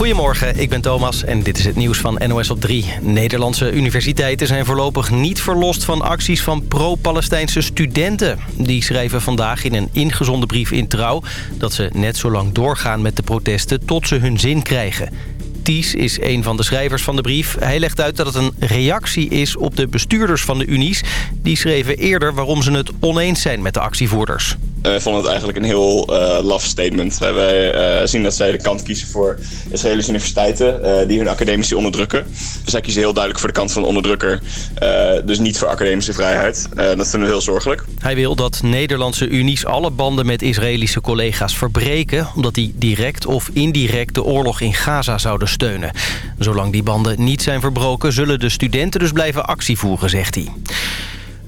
Goedemorgen, ik ben Thomas en dit is het nieuws van NOS op 3. Nederlandse universiteiten zijn voorlopig niet verlost van acties van pro-Palestijnse studenten. Die schrijven vandaag in een ingezonden brief in Trouw... dat ze net zo lang doorgaan met de protesten tot ze hun zin krijgen. Ties is een van de schrijvers van de brief. Hij legt uit dat het een reactie is op de bestuurders van de unies. Die schreven eerder waarom ze het oneens zijn met de actievoerders. Uh, we vonden het eigenlijk een heel uh, laf statement. Wij uh, zien dat zij de kant kiezen voor Israëlische universiteiten die hun academici onderdrukken. Dus zij kiezen heel duidelijk voor de kant van de onderdrukker. dus niet voor academische vrijheid. dat vinden we heel zorgelijk. Hij wil dat Nederlandse unies alle banden met Israëlische collega's verbreken... omdat die direct of indirect de oorlog in Gaza zouden steunen. Zolang die banden niet zijn verbroken... zullen de studenten dus blijven actie voeren, zegt hij.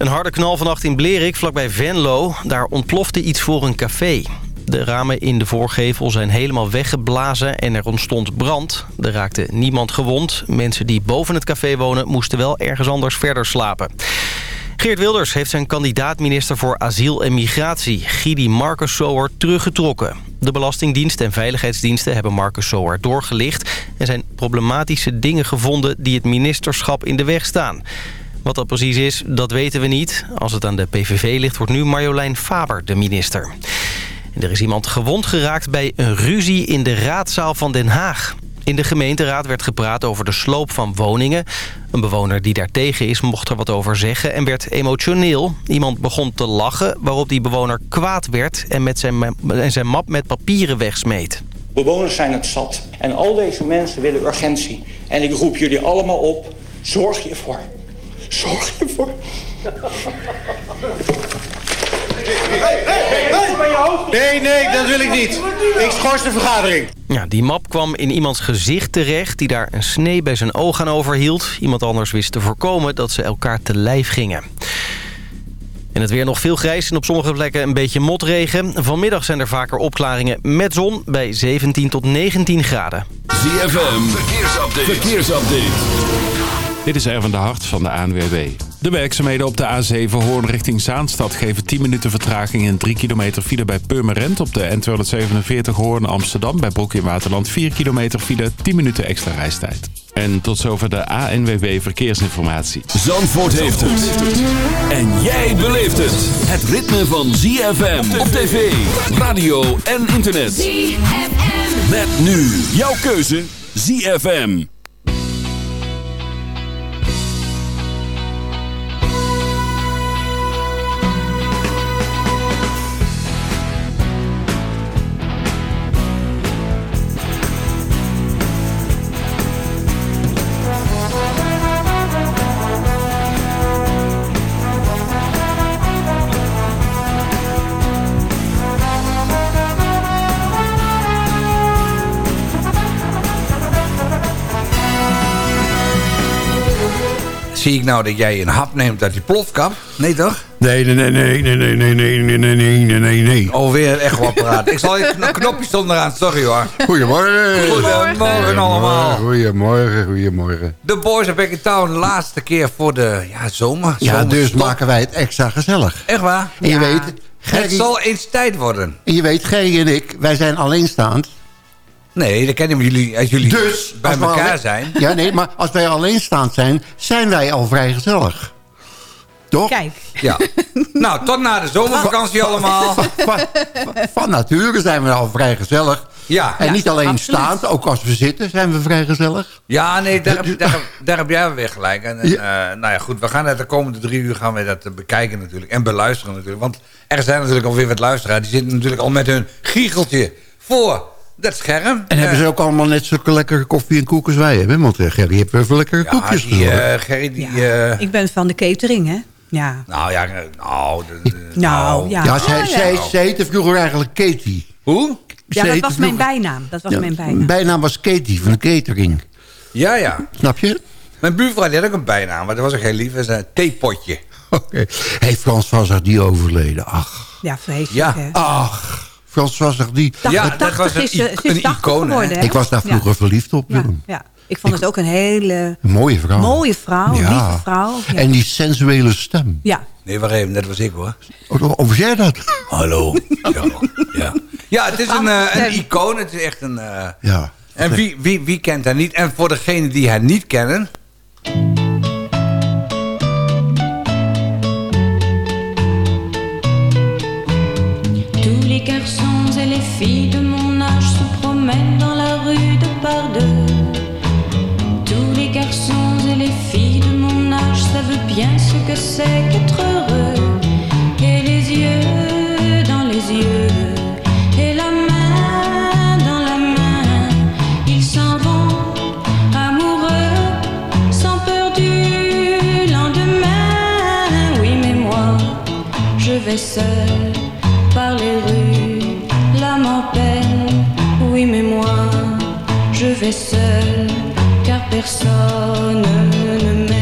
Een harde knal vannacht in Blerik, vlakbij Venlo. Daar ontplofte iets voor een café. De ramen in de voorgevel zijn helemaal weggeblazen en er ontstond brand. Er raakte niemand gewond. Mensen die boven het café wonen moesten wel ergens anders verder slapen. Geert Wilders heeft zijn kandidaat-minister voor asiel en migratie, Gidi Marcus Sower, teruggetrokken. De Belastingdienst en veiligheidsdiensten hebben Marcus Sower doorgelicht... en zijn problematische dingen gevonden die het ministerschap in de weg staan. Wat dat precies is, dat weten we niet. Als het aan de PVV ligt, wordt nu Marjolein Faber de minister. er is iemand gewond geraakt bij een ruzie in de raadzaal van Den Haag. In de gemeenteraad werd gepraat over de sloop van woningen. Een bewoner die daartegen is mocht er wat over zeggen en werd emotioneel. Iemand begon te lachen waarop die bewoner kwaad werd... en met zijn, en zijn map met papieren wegsmeet. Bewoners zijn het zat en al deze mensen willen urgentie. En ik roep jullie allemaal op, zorg je ervoor Zorg ervoor. Nee, nee, dat wil ik niet. Ik schors de vergadering. Ja, die map kwam in iemands gezicht terecht... die daar een snee bij zijn oog aan overhield. Iemand anders wist te voorkomen dat ze elkaar te lijf gingen. En het weer nog veel grijs en op sommige plekken een beetje motregen. Vanmiddag zijn er vaker opklaringen met zon bij 17 tot 19 graden. ZFM, verkeersupdate. verkeersupdate. Dit is Erwin de Hart van de ANWB. De werkzaamheden op de A7 Hoorn richting Zaanstad geven 10 minuten vertraging en 3 kilometer file bij Purmerend. Op de N247 Hoorn Amsterdam bij Broek in Waterland 4 kilometer file, 10 minuten extra reistijd. En tot zover de ANWB Verkeersinformatie. Zandvoort heeft het. En jij beleeft het. Het ritme van ZFM op tv, radio en internet. ZFM. Met nu jouw keuze ZFM. Zie ik nou dat jij een hap neemt uit die plofkap? Nee toch? Nee, nee, nee, nee, nee, nee, nee, nee, nee, nee, nee, nee, nee. Alweer echt wat praat. ik zal je knopje stond eraan, sorry hoor. Goedemorgen. Goedemorgen allemaal. Goedemorgen, goedemorgen. De Boys of Back in Town, laatste keer voor de ja, zomer. Ja, dus maken wij het extra gezellig. Echt waar? En je weet... Het zal eens tijd worden. En je weet, Gerry en ik, wij zijn alleenstaand. Nee, dat kennen jullie als jullie dus, bij elkaar zijn. Ja, nee, maar als wij alleenstaand zijn, zijn wij al vrij gezellig. Toch? Kijk. Ja. nou, tot na de zomervakantie allemaal. Van, van, van, nature zijn we al vrij gezellig. Ja. En ja, niet alleen absoluut. staand, ook als we zitten zijn we vrij gezellig. Ja, nee, daar heb, daar, daar heb jij weer gelijk. En, ja. Uh, nou ja, goed, we gaan het de komende drie uur gaan we dat bekijken natuurlijk. En beluisteren natuurlijk. Want er zijn natuurlijk alweer wat luisteraars. Die zitten natuurlijk al met hun giecheltje voor dat scherm. En hebben ze ook allemaal net zulke lekkere koffie en koeken als wij hebben? Want uh, Gerry heeft wel lekkere ja, koekjes. Die, uh, Gerry, die, ja, ik ben van de catering, hè? Ja. Nou ja, nou... De, de, nou, ja. ja zij, zij, zij heette vroeger eigenlijk Katie. Hoe? Ja, dat was mijn bijnaam. Dat was mijn bijnaam. bijnaam was Katie van de catering. Ja, ja. Snap je? Mijn buurvrouw had ook een bijnaam, maar dat was ook heel lief. Dat was een theepotje. Oké. Okay. Hey, Frans was er die overleden. Ach. Ja, vreselijk. Ja. Hè? Ach. Frans was die. Ja, dat was een, is, een, een icoon. Geworden? Ik was daar vroeger ja. verliefd op. Ja, ja. Ik vond het ook een hele... Een mooie vrouw. Mooie vrouw, ja. lieve vrouw. Ja. En die sensuele stem. Ja. Nee, wacht even, dat was ik hoor. Oh, of jij dat? Hallo. Ja, ja. ja het is een, uh, een icoon. Het is echt een... Uh, ja. En wie, wie, wie kent haar niet? En voor degenen die haar niet kennen... garçons et les filles de mon âge se promènent dans la rue de par deux. Tous les garçons et les filles de mon âge savent bien ce que c'est qu'être heureux. Et les yeux dans les yeux, et la main dans la main, ils s'en vont amoureux, sans peur du lendemain. Oui, mais moi, je vais seul par les rues, Oui, mais moi, je vais seul, car personne ne m'aime.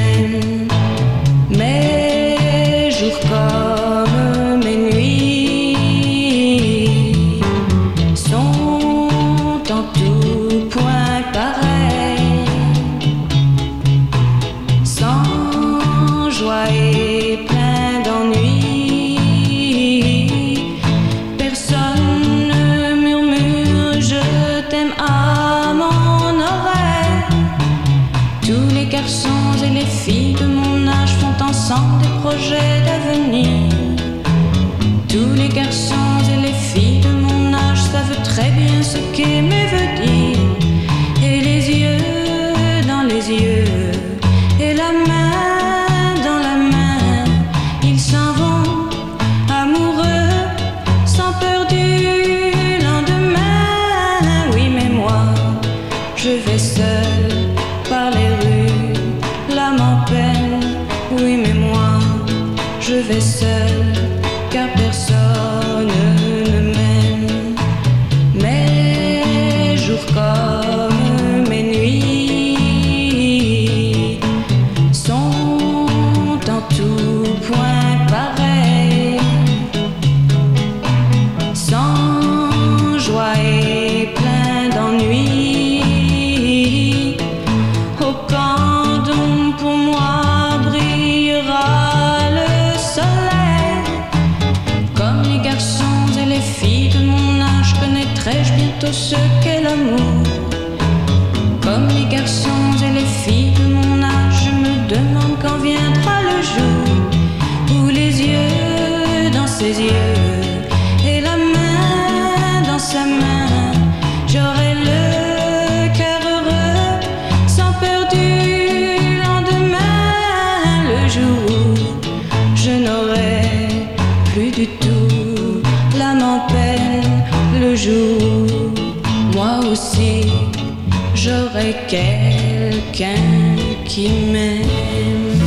Qui m'aime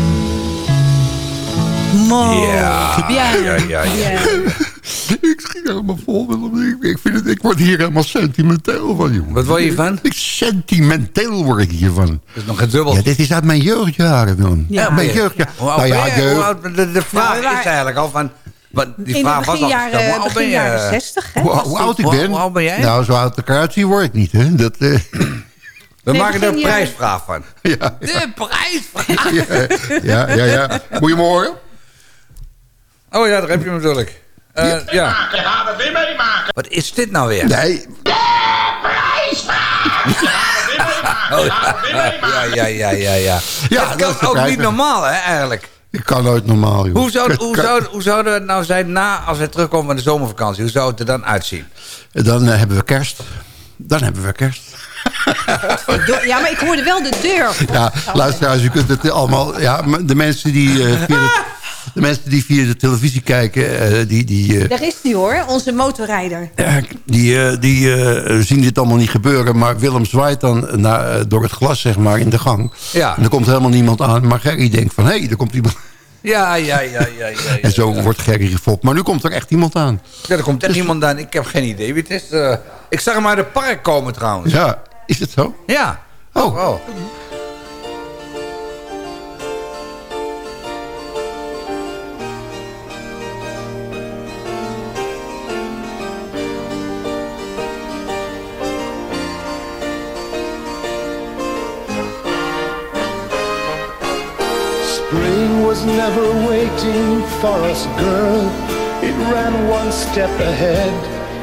Mooi. Ja, ja, ja, ja. ik schiet helemaal vol. Willem. Ik, ik, vind het, ik word hier helemaal sentimenteel van, jongen. Wat word je van? Ik, sentimenteel word ik hiervan. Dat is nog een dubbel. Ja, dit is uit mijn jeugdjaren, Willem. Ja. mijn jeugdjaren. Hoe oud Nou ja, ben je? jeugd- Hoe oud- de, de vraag Ja, is eigenlijk al van... Wat, die In de vraag was al beginjaren, gesteld. Hoe oud ben je? jaren 60, hè? Hoe, oud ik ben? hoe oud ben jij? Nou, zo oud zie word ik niet, hè. Dat, eh, We Nee, maken er een prijsvraag van. ja, De prijsvraag? ja, ja, ja. Moet je me horen? Oh ja, daar heb je hem natuurlijk. Eh, ja. Wat is dit nou weer? Nee, Oh, ja, ja, ja, ja, ja. Ja, dat is de ook prijs. niet normaal, hè, eigenlijk. ik kan nooit normaal, joh. Hoe zou, Het hoe, kan- zou, hoe zou het nou zijn na, als we terugkomen van de zomervakantie? Hoe zou het er dan uitzien? Dan eh, hebben we kerst. Dan hebben we kerst. Ja, maar ik hoorde wel de deur. Ja, luisteraars, u kunt het allemaal... Ja, de mensen die, eh, via, de, de mensen die via de televisie kijken... eh, die, die, eh, Daar is die hoor, onze motorrijder. die, eh, die eh, zien dit allemaal niet gebeuren. Maar Willem zwaait dan naar, door het glas, zeg maar, in de gang. Ja. En er komt helemaal niemand aan. Maar Gerry denkt van, hé, hey, er komt iemand... Ja, ja, ja, ja, ja. ja, En zo ja. wordt Gerry gefopt. Maar nu komt er echt iemand aan. Ja, er komt echt iemand aan. Ik heb geen idee wie het is. Eh, ik zag hem uit het park komen trouwens. Ja, is het zo? Ja. Oh. oh. Spring was never waiting for us, girl. It ran one step ahead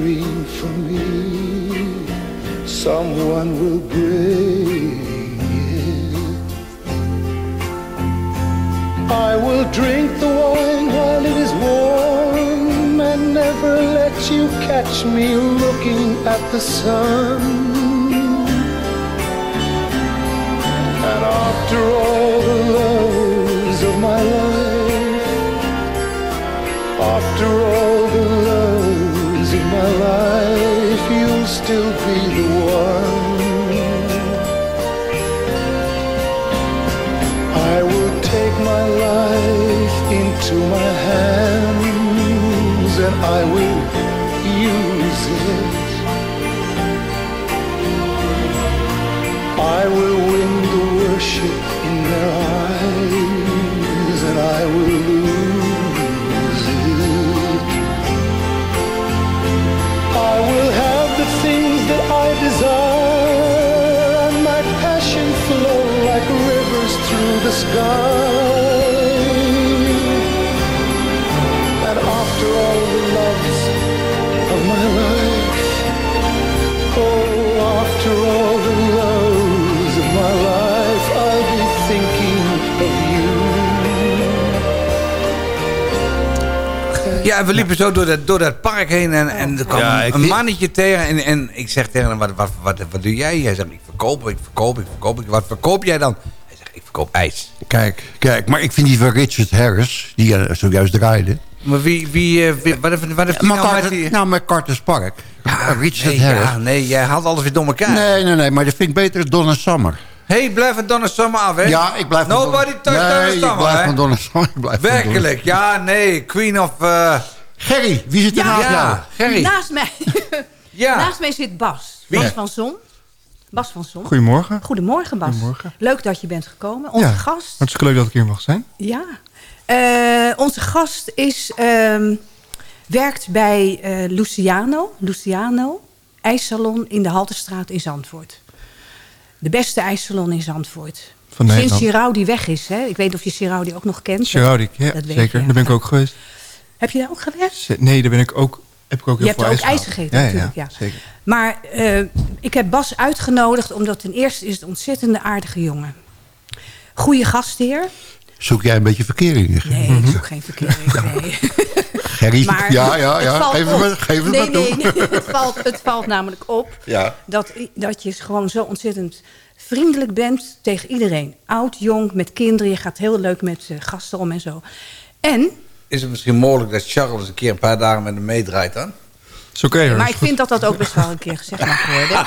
dream for me, someone will bring it. I will drink the wine while it is warm and never let you catch me looking at the sun. And after all the loves of my life, after all still be the one. I will take my life into my hands and I will use it. I will win the worship in their eyes the sky. And after all the loves of my life, oh, after all the loves of my life, I'll be thinking of you. Ja, we liepen zo door dat, door dat park heen en, en er kwam Ja, ik een mannetje tegen. En, en ik zeg tegen hem, wat, wat, wat, wat doe jij? Hij zegt, ik verkoop, ik verkoop, ik verkoop. Ik, wat verkoop jij dan? Ik verkoop ijs. Kijk, kijk, maar ik vind die van Richard Harris, die er zojuist draaide... Maar wie, wie, eh, wie- wat heeft, wat heeft nou met Carter, die... nou, met Carter's Park. Richard nee, Harris. ja, nee, jij haalt alles weer door elkaar. Nee, nee, nee, maar dat vind ik beter dan Donna Summer. Hé, hey, blijf van Donna Summer af, hè? Ja, ik blijf van Nobody Donna- touch Donna Nee, ik Summer, blijf hè? van Donna Summer. ik blijf van Donna- Werkelijk, ja, nee. Queen of... eh, Gerry, wie zit er Ja, naast jou? ja, Gerry. Naast mij, Ja. naast mij zit Bas. Wie? Bas van Zon. Bas van Zon. Goedemorgen. Goedemorgen, Bas. Goedemorgen. Leuk dat je bent gekomen. Onze ja, gast. hartstikke leuk dat ik hier mag zijn. Ja. Eh, onze gast is, ehm, werkt bij eh, Luciano. Luciano. IJssalon in de Haltestraat in Zandvoort. De beste ijssalon in Zandvoort. Van Sinds. Giraudi weg is. Hè? Ik weet niet of je Giraudi ook nog kent. Giraudi, ja, Dat zeker. je, Daar ben ik ook geweest. Heb je daar ook gewerkt? Nee, daar ben ik ook Heb ik ook Je hebt ook ijs gegeten natuurlijk, ja. Zeker. Maar eh, ik heb Bas uitgenodigd omdat ten eerste is het een ontzettende aardige jongen. Goeie gastheer. Zoek jij een beetje verkering? Nee, ik zoek geen verkering. Nee. Maar ja, ja, ja. Geef het maar, geef het nee, maar toe. nee, nee, het, valt, het valt namelijk op Ja. dat, dat je gewoon zo ontzettend vriendelijk bent tegen iedereen. Oud, jong, met kinderen. Je gaat heel leuk met eh, gasten om en zo. En, Is het misschien mogelijk dat Charles een keer een paar dagen met hem meedraait dan? Is oké hoor. maar ik vind dat dat ook best wel een keer gezegd mag worden.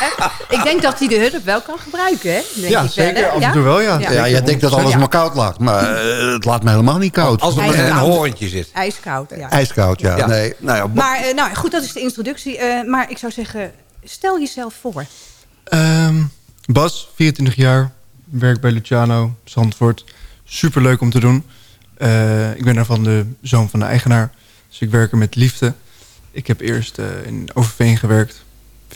ik denk dat hij de hulp wel kan gebruiken, hè? Denk Ja, ik zeker. Wel? Af en toe wel, ja. Ja, jij denkt dat alles Ja. maar koud laat. Maar eh, het laat me helemaal niet koud. Als er een horentje zit. IJskoud, ja. IJskoud, ja. Ja. Nee, nou ja, Maar eh, nou, goed, dat is de introductie. Eh, maar ik zou zeggen, stel jezelf voor. Ehm, Bas, 24 jaar. Werk bij Luciano, Zandvoort. Super leuk om te doen. Eh, ik ben daarvan de zoon van de eigenaar. Dus ik werk er met liefde. Ik heb eerst eh, in Overveen gewerkt.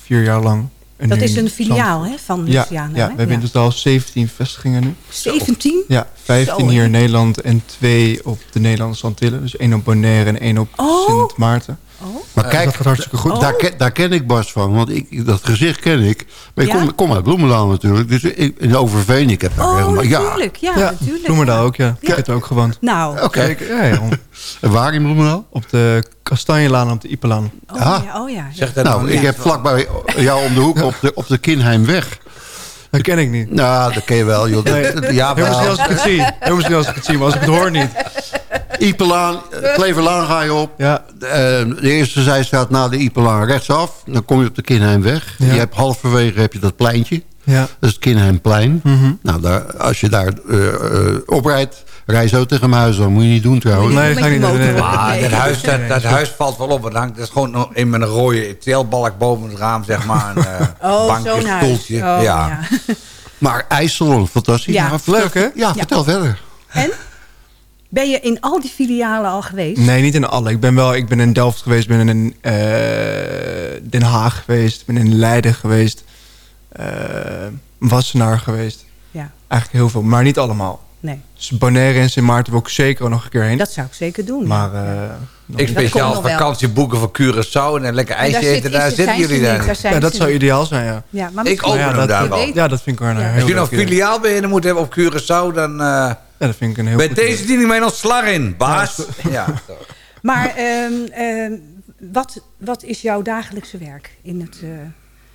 Vier jaar lang. En Dat is een filiaal hè, van Ja, Luciano. ja, hè? we hebben in totaal 17 vestigingen nu. 17? Ja, 15 Zo, hier in Nederland en twee op de Nederlandse Antillen. Dus één op Bonaire en één op Oh. Sint Maarten. Maar Ja, kijk, dat gaat hartstikke goed. Oh. Daar, ken, daar ken ik Bas van. Want ik, dat gezicht ken ik. Maar ik Ja? kom, kom uit Bloemendaal natuurlijk. Dus ik, in Overveen, ik heb daar Oh, helemaal... Ja, natuurlijk. Ja, Ja, natuurlijk. Bloemendaal ook, ja. Ik heb er ook gewoond. Nou, oké. Kijk, ja, ja. En waar in Bloemendaal? Op de Kastanjelaan en op de Ipelaan. oh, Ah. ja, oh ja. Zeg dat Nou, nog ik heb vlakbij jou om de hoek op de, op de Kinheimweg. Dat ken ik niet. Nou, dat ken je wel. Joh. Nee. Ja, Heel misschien als ik het zie. Heel misschien als ik het zie, maar als ik het hoor niet. Ipelaan, Kleverlaan ga je op. Ja, Eh, de eerste zijstraat na de Ipelaan rechtsaf. Dan kom je op de Kinheimweg. Ja. Je hebt halverwege heb je dat pleintje. ja. Dat is het Kinheimplein. Mhm. Nou, daar, als je daar eh, oprijdt, rij je zo tegen mijn huis. Dat moet je niet doen trouwens. Nee, ga je niet doen, nee. Ah, dat, huis, dat, dat huis valt wel op. Het hangt dat is gewoon nog in een rode teelbalk boven het raam, zeg maar. Een eh, Oh, bankje, stoeltje. Oh, ja. ja. Maar IJsselon, fantastisch. Ja. vertel- Leuk, hè? Ja, vertel verder. En? Ben je in al die filialen al geweest? Nee, niet in alle. Ik ben wel, ik ben in Delft geweest, ben in eh, Den Haag geweest, ben in Leiden geweest, eh, Wassenaar geweest. Ja, Eigenlijk heel veel, maar niet allemaal. Nee. Dus Bonaire en Sint Maarten wil ik zeker nog een keer heen. Dat zou ik zeker doen. maar eh, nog Ik speciaal nog wel. vakantie boeken voor Curaçao en lekker ijsje daar eten. zit- Daar zitten jullie daar. zijn ja, dat zou ideaal zijn, ja. Ja, maar Ik open ja, dat, daar je wel. weet- ja, dat vind ik wel een Als je nog filiaal binnen moet hebben op Curaçao, dan... eh Ja, dat vind ik een heel bij goed deze idee. diening mijn ontslag in, baas. Ja, zo. Maar ehm, ehm, wat, wat is jouw dagelijkse werk? In het, eh,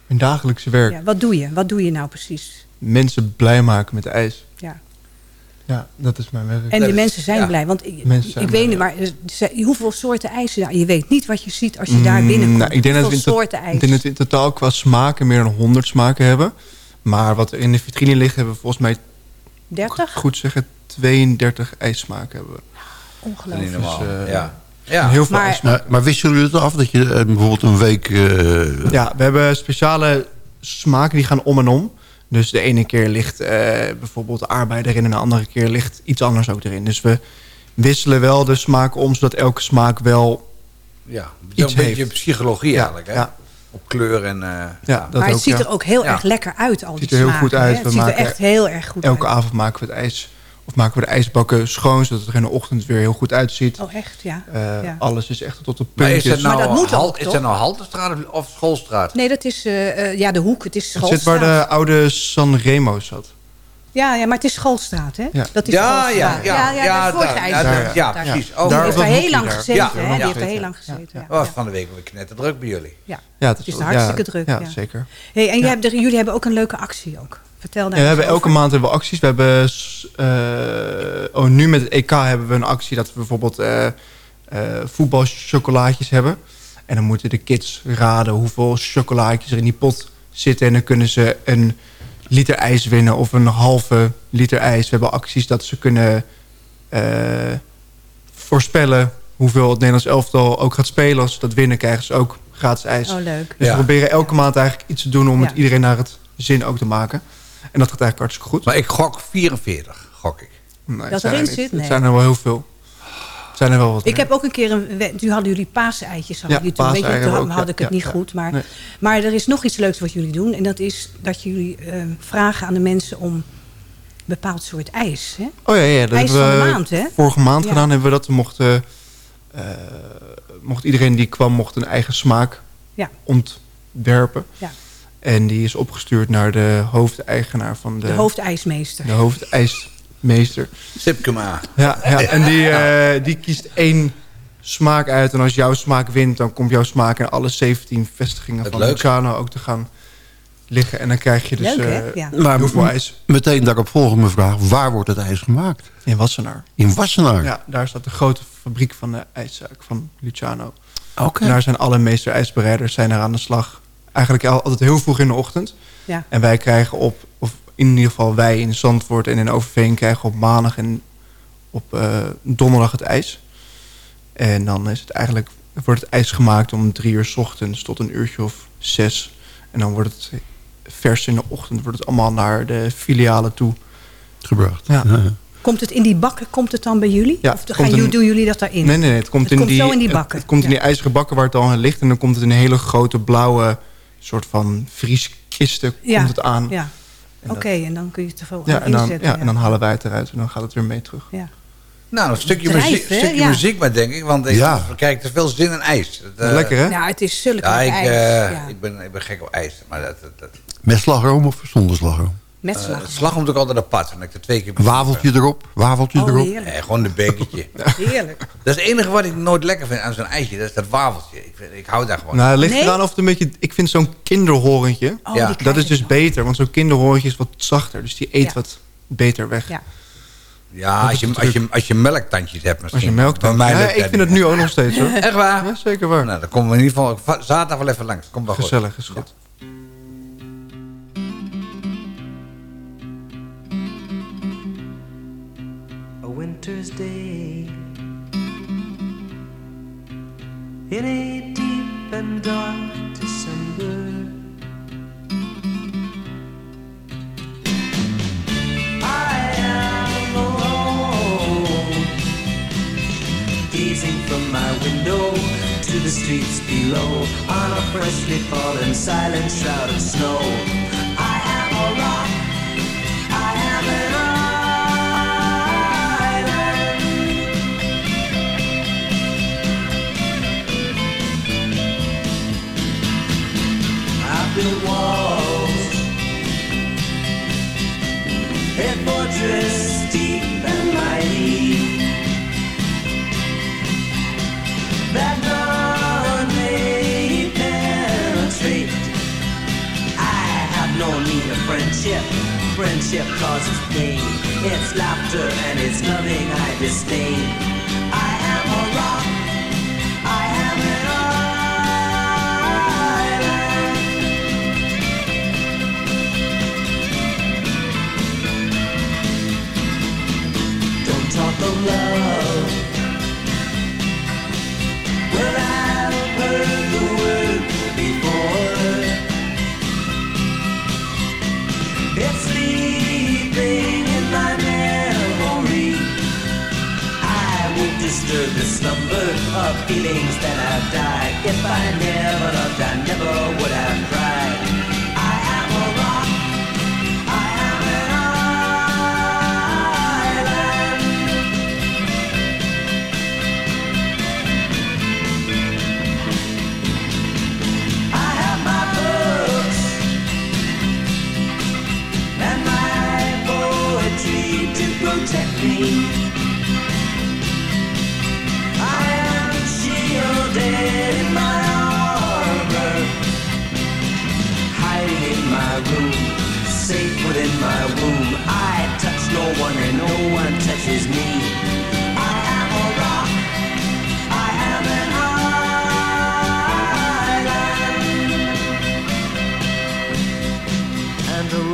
Mijn dagelijkse werk. ja, wat doe je? Wat doe je nou precies? Mensen blij maken met ijs. Ja. Ja, dat is mijn werk. En de mensen zijn ja. blij. Want ik, ik weet niet, maar zijn- hoeveel soorten ijs nou, Je weet niet wat je ziet als je daar binnenkomt. Mm, nou, ik denk dat hoeveel soorten ijs. Ik denk dat we in totaal qua smaken meer dan 100 smaken hebben. Maar wat er in de vitrine ligt, hebben we volgens mij, 30? goed zeggen, 32 ijssmaken hebben we. Ongelooflijk. niet normaal. Dus, eh, ja. Ja. Heel veel Maar- ijssmaken. Maar, maar wisten jullie het af dat je eh, bijvoorbeeld een week... eh, Ja, we hebben speciale smaken die gaan om en om. Dus de ene keer ligt eh, bijvoorbeeld aardbei erin... en de andere keer ligt iets anders ook erin. Dus we wisselen wel de smaken om... zodat elke smaak wel... Ja, het is Iets een beetje heeft. psychologie Ja, eigenlijk. Hè? ja. Op kleur en... eh, Ja, dat maar het ook, ziet ja. er ook heel Ja. erg lekker uit, al die ziet er heel smaken, goed uit. hè? We Het ziet er maken echt heel erg goed Elke uit. avond maken we het ijs... of maken we de ijsbakken schoon... zodat het er in de ochtend weer heel goed uitziet. Oh, echt, ja. Eh, ja. Alles is echt tot Maar is puntjes. het nou, Maar dat moet Hal- ook, is het nou Haltestraat of- Schoolstraat? Nee, dat is eh, eh, ja, de hoek. Het is het zit schoolstraat. waar de oude Sanremo zat. Ja, ja, maar het is schoolstraat, hè? Ja. Dat is Ja, schoolstraat. ja, ja, ja, de vorige daar, ja, ja, Daar. precies. Ja. Oh, Die Daar heeft was er heel lang gezeten, hè? Ja, Die ja. heeft er heel lang gezeten, ja. Oh, van de week weer knetter druk bij jullie. Ja. Ja, Het is hartstikke druk, Ja, ja. zeker. Hey, en je hebt er- jullie hebben ook een leuke actie ook. Vertel daar Ja, we hebben elke maand hebben we acties. We hebben, eh, oh, nu met het EK hebben we een actie dat we bijvoorbeeld eh, eh, voetbalchocolaatjes hebben. En dan moeten de kids raden hoeveel chocolaatjes er in die pot zitten. En dan kunnen ze een liter ijs winnen of een halve liter ijs. We hebben acties dat ze kunnen eh, voorspellen hoeveel het Nederlands elftal ook gaat spelen. Als ze dat winnen krijgen ze ook gratis ijs. Oh, leuk. Dus Ja. we proberen elke maand eigenlijk iets te doen om Ja. het iedereen naar het zin ook te maken. En dat gaat eigenlijk hartstikke goed. Maar ik gok 44, gok ik. Nee, het Dat zijn er erin zit? Het Nee. zijn er wel heel veel. Het zijn er wel wat Ik meer. heb ook een keer een... Nu hadden jullie paaseitjes. hadden Ja, jullie toen. Weet je, toen ook, had ja, ik het ja, niet ja. goed. Maar, Nee. maar er is nog iets leuks wat jullie doen. En dat is dat jullie eh, vragen aan de mensen om een bepaald soort ijs. Hè? Oh ja, ja dat IJs van we de maand, hè? vorige maand Ja. gedaan. Hebben we dat. We mochten eh, mocht iedereen die kwam mocht een eigen smaak Ja. ontwerpen. Ja. En die is opgestuurd naar de hoofdeigenaar van de... De hoofdijsmeester. De hoofdijsmeester. Sipkema. Ja, ja en die, eh, die kiest één smaak uit. En als jouw smaak wint, dan komt jouw smaak in alle 17 vestigingen van leuk. Luciano ook te gaan liggen. En dan krijg je dus Leuk, hè? eh, Ja. Maar meteen daarop volgende vraag. Waar wordt het ijs gemaakt? in Wassenaar. In Wassenaar? Ja, daar staat de grote fabriek van de ijszaak van Luciano. Oké. En daar zijn alle meester ijsbereiders zijn er aan de slag. Eigenlijk al- altijd heel vroeg in de ochtend. Ja. En wij krijgen op, of in ieder geval wij in Zandvoort en in Overveen... krijgen op maandag en op eh, donderdag het ijs. En dan is het eigenlijk, wordt het ijs gemaakt om drie uur 's ochtends tot een uurtje of zes. En dan wordt het vers in de ochtend wordt het allemaal naar de filialen toe Gebracht. Ja. Komt het in die bakken, komt het dan bij jullie? Ja, of gaan in- doen jullie dat daarin? Nee, nee, nee. Het komt, Het in, komt die, zo in die het- bakken. Het, komt in die ijzeren bakken waar het al ligt. En dan komt het in een hele grote blauwe soort van vrieskisten Ja, komt het aan. Ja. Oké, en dan kun je het er veel Ja, en dan, inzetten. ja, en dan halen wij het eruit en dan gaat het weer mee terug. Ja. Nou, een stukje, Drijf, muziek, stukje Ja. muziek maar, denk ik. Want ik Ja. kijk, er is veel zin in ijs. Dat, eh, Lekker, hè? Nou, het is zulke Ja, ik, ijs. eh, ja. ik, ben, ik ben gek op ijs. Maar dat, dat, dat, Met slagroom of zonder slagroom? Met eh, slag. het slagroom doe ik altijd apart. En ik er twee keer wafeltje erop? Wafeltje Oh, erop? heerlijk. Nee, gewoon een bekertje. Heerlijk. Dat is het enige wat ik nooit lekker vind aan zo'n ijsje. Dat is dat wafeltje. Ik, vind- ik hou daar gewoon Nou, het ligt Nee? eraan of het een beetje... Ik vind zo'n kinderhorentje, Oh, Ja. dat is dus nog. beter. Want zo'n kinderhorentje is wat zachter. Dus die eet Ja. wat beter weg. Ja. Ja, als je, als, je, als je melktandjes hebt misschien. Als je melk Bij mij ja, Ik vind het nu ook nog steeds hoor. Echt waar? Ja, zeker waar. Nou, dan komen we in ieder geval va- zaterdag wel even langs. Komt wel goed. Gezellig is goed. Winter's day in a deep and dark December. I am alone, gazing from my window to the streets below on a freshly fallen silent shroud of snow. I am a rock. I am an Yeah.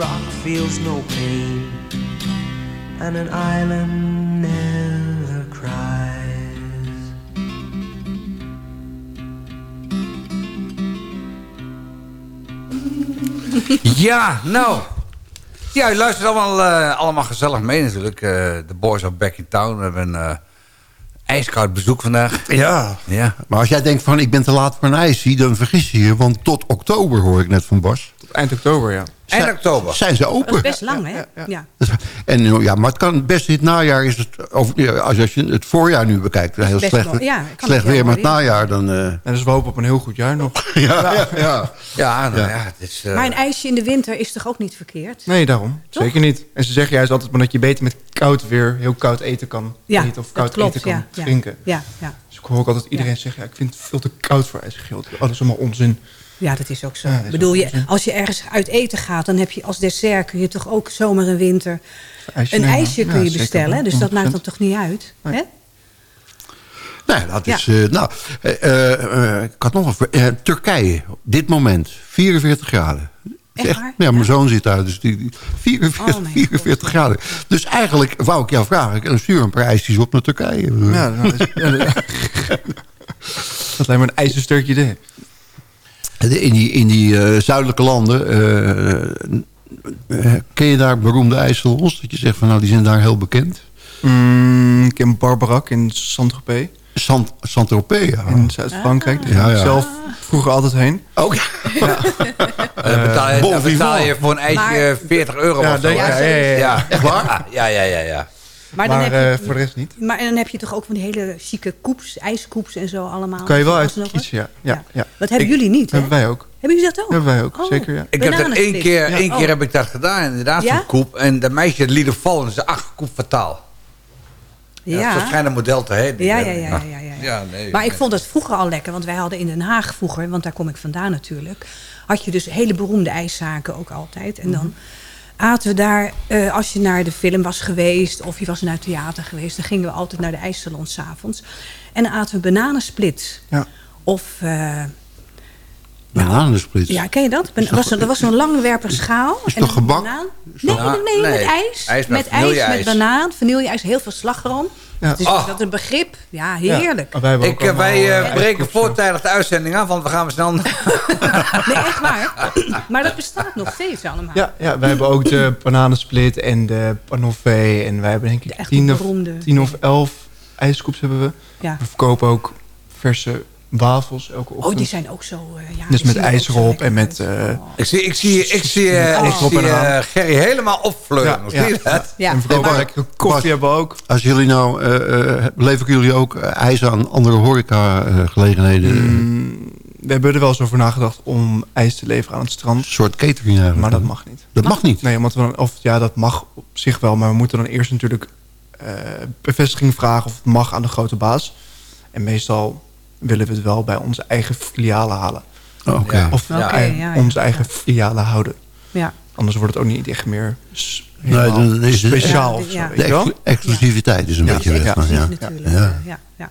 Rock feels no pain, and an island never cries. Ja, nou. Ja, u luistert allemaal, eh, allemaal gezellig mee natuurlijk. Eh, De boys are back in town. We hebben een eh, ijskoud bezoek vandaag. Ja. Ja. Maar als jij denkt van ik ben te laat voor een ijsie, dan vergis je je. Want tot oktober hoor ik net van Bas. Eind oktober, ja. Eind oktober. Zijn ze Dat is open? best lang, hè? Ja. En eh, ja, maar het kan best in het najaar is het, of, als, als je het voorjaar nu bekijkt, heel slecht, slecht weer, maar het najaar dan... eh, En dus we hopen op een heel goed jaar nog. ja, ja, ja. Ja, nou Ja. ja, het is... eh, Maar een ijsje in de winter is toch ook niet verkeerd? Nee, daarom. Toch? Zeker niet. En ze zeggen juist altijd maar dat je beter met koud weer heel koud eten kan Ja, eten. Of koud klopt, eten kan drinken. Ja, ja. Dus ik hoor ook altijd iedereen zeggen, ja, ik vind het veel te koud voor. Oh, dat is allemaal onzin. Ja, dat is ook zo. Ja, is bedoel, ook je, als je ergens uit eten gaat, dan heb je als dessert kun je toch ook zomer en winter IJsje een nemen. ijsje kun Ja, je bestellen. Dus dat 100%. maakt dan toch niet uit. Nee. Hè? Nou, dat is... eh, nou, eh, eh, ik had nog een... Turkije, op dit moment, 44 graden. Echt waar? Ja, mijn zoon zit daar, dus die, die 44, Oh, mijn 44 graden. Dus eigenlijk wou ik jou vragen, dan stuur een paar ijsjes op naar Turkije. Ja, nou, dat, is, ja, dat, dat lijkt me een ijzersterk idee. In die, in die eh, zuidelijke landen, eh, eh, ken je daar beroemde ijssalons? Dat je zegt van nou, die zijn daar heel bekend. Mm, ik ken Barbarak in Saint-Tropez. Sant- Saint-Tropez, ja. In Zuid-Frankrijk. Daar Ja, ga ik ja. zelf vroeger altijd heen. Ook. dan betaal je, bon dan betaal je vivant. voor een ijsje Maar- 40 euro Ja, of zo. ja, ja, ja, ja. Echt waar? Ja, ja, ja, ja. Maar, Maar, dan heb je, eh, voor de rest niet. maar en dan heb je toch ook van die hele chique koeps, ijskoeps en zo allemaal. Kan je wel uit kiezen, ja. ja, ja. Dat hebben Ik- jullie niet, hè? Hebben wij ook. Hebben jullie dat ook? Hebben wij ook, Oh, zeker, ja. Ik heb dat één keer, Ja. één Oh. keer heb ik dat gedaan, inderdaad, Ja? zo'n koep. En de meisje liet er vallen, en ze acht koep fataal. Ja. Ja. Dat schijnt een model te heten. Ja, ja, ja, ja, ja, ja. Ja, nee, maar ik vond het vroeger al lekker, want wij hadden in Den Haag vroeger, want daar kom ik vandaan natuurlijk, had je dus hele beroemde ijszaken ook altijd. En dan aten we daar, eh, als je naar de film was geweest of je was naar het theater geweest, dan gingen we altijd naar de ijssalon s'avonds. En dan aten we bananensplits. Ja. Of, eh, Bananensplits. ja, ken je dat? Ben, was, er was zo'n langwerpige schaal. Is en toch gebak? banaan. Nee, nee, nee, nee. met ijs. Ijs met met ijs, met banaan, vanilleijs, heel veel slagroom. Ja. Is Oh. dat een begrip. Ja, heerlijk. Ja, wij Ik, eh, allemaal, wij eh, eh, breken voortijdig de uitzending af, want we gaan snel... Nee, echt waar. Maar dat bestaat nog steeds allemaal. Ja, ja, wij hebben ook de bananensplit en de panoffee. En wij hebben denk De ik echt tien of, tien of elf ijskoops hebben we. Ja. We verkopen ook verse wafels elke ochtend. Oh, die zijn ook zo... eh, ja, Dus met ijs erop en met... eh, Oh. Ik zie, ik zie, ik zie, Met ik zie. Gerry helemaal opvleuren. Ja, ja. en vooral maar- koffie hebben we ook. Als jullie nou, eh, eh, leveren jullie ook ijs aan andere horecagelegenheden? Mm, we hebben er wel eens over nagedacht om ijs te leveren aan het strand. Een soort catering eigenlijk. Maar dat mag niet. Dat mag niet. Nee, want we dan, of ja, dat mag op zich wel. Maar we moeten dan eerst natuurlijk eh, bevestiging vragen of het mag aan de grote baas. En meestal willen we het wel bij onze eigen filialen halen. Oké. Ja. Of Oké, ei- ja, ja. onze eigen filialen houden. Ja. Anders wordt het ook niet echt meer Nee, dan is het- speciaal. Ja, ja. De exclusiviteit is een Ja. beetje weg. Ja. ja. Ja. Ja. Ja, ja.